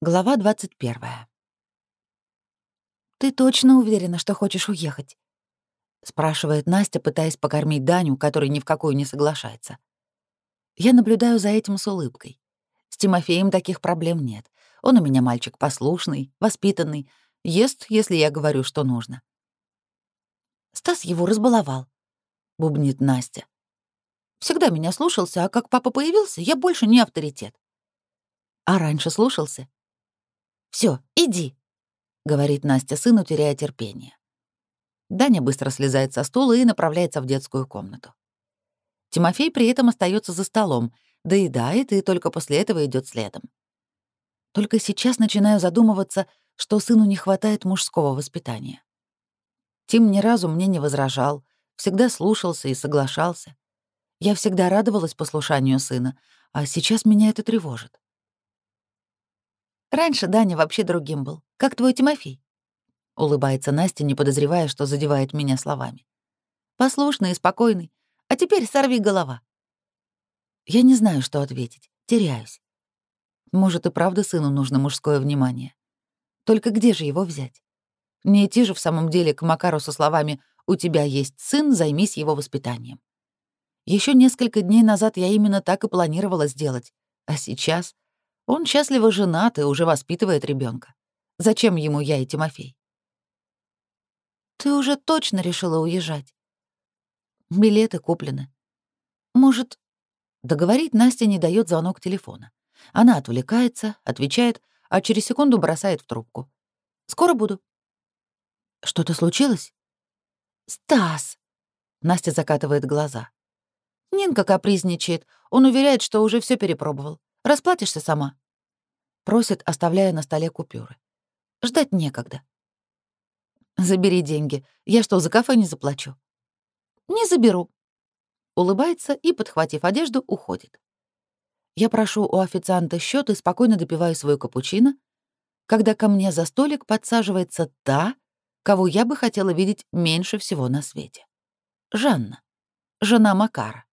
Глава 21. «Ты точно уверена, что хочешь уехать?» — спрашивает Настя, пытаясь покормить Даню, который ни в какую не соглашается. Я наблюдаю за этим с улыбкой. С Тимофеем таких проблем нет. Он у меня мальчик послушный, воспитанный, ест, если я говорю, что нужно. Стас его разбаловал, — бубнит Настя. Всегда меня слушался, а как папа появился, я больше не авторитет. А раньше слушался? Все, иди», — говорит Настя сыну, теряя терпение. Даня быстро слезает со стула и направляется в детскую комнату. Тимофей при этом остается за столом, доедает и только после этого идет следом. Только сейчас начинаю задумываться, что сыну не хватает мужского воспитания. Тим ни разу мне не возражал, всегда слушался и соглашался. Я всегда радовалась послушанию сына, а сейчас меня это тревожит. Раньше Даня вообще другим был, как твой Тимофей. Улыбается Настя, не подозревая, что задевает меня словами. Послушный и спокойный. А теперь сорви голова. Я не знаю, что ответить. Теряюсь. Может, и правда сыну нужно мужское внимание. Только где же его взять? Не идти же в самом деле к Макару со словами «У тебя есть сын, займись его воспитанием». Еще несколько дней назад я именно так и планировала сделать. А сейчас он счастливо женат и уже воспитывает ребенка. Зачем ему я и Тимофей? Ты уже точно решила уезжать. Билеты куплены. Может, договорить Настя не дает звонок телефона. Она отвлекается, отвечает, а через секунду бросает в трубку. Скоро буду. Что-то случилось? Стас. Настя закатывает глаза. Нинка капризничает. Он уверяет, что уже все перепробовал. Расплатишься сама. Просит, оставляя на столе купюры. Ждать некогда. Забери деньги. Я что, за кафе не заплачу? Не заберу. Улыбается и, подхватив одежду, уходит. Я прошу у официанта счет и спокойно допиваю свою капучино, когда ко мне за столик подсаживается та, кого я бы хотела видеть меньше всего на свете. Жанна, жена Макара.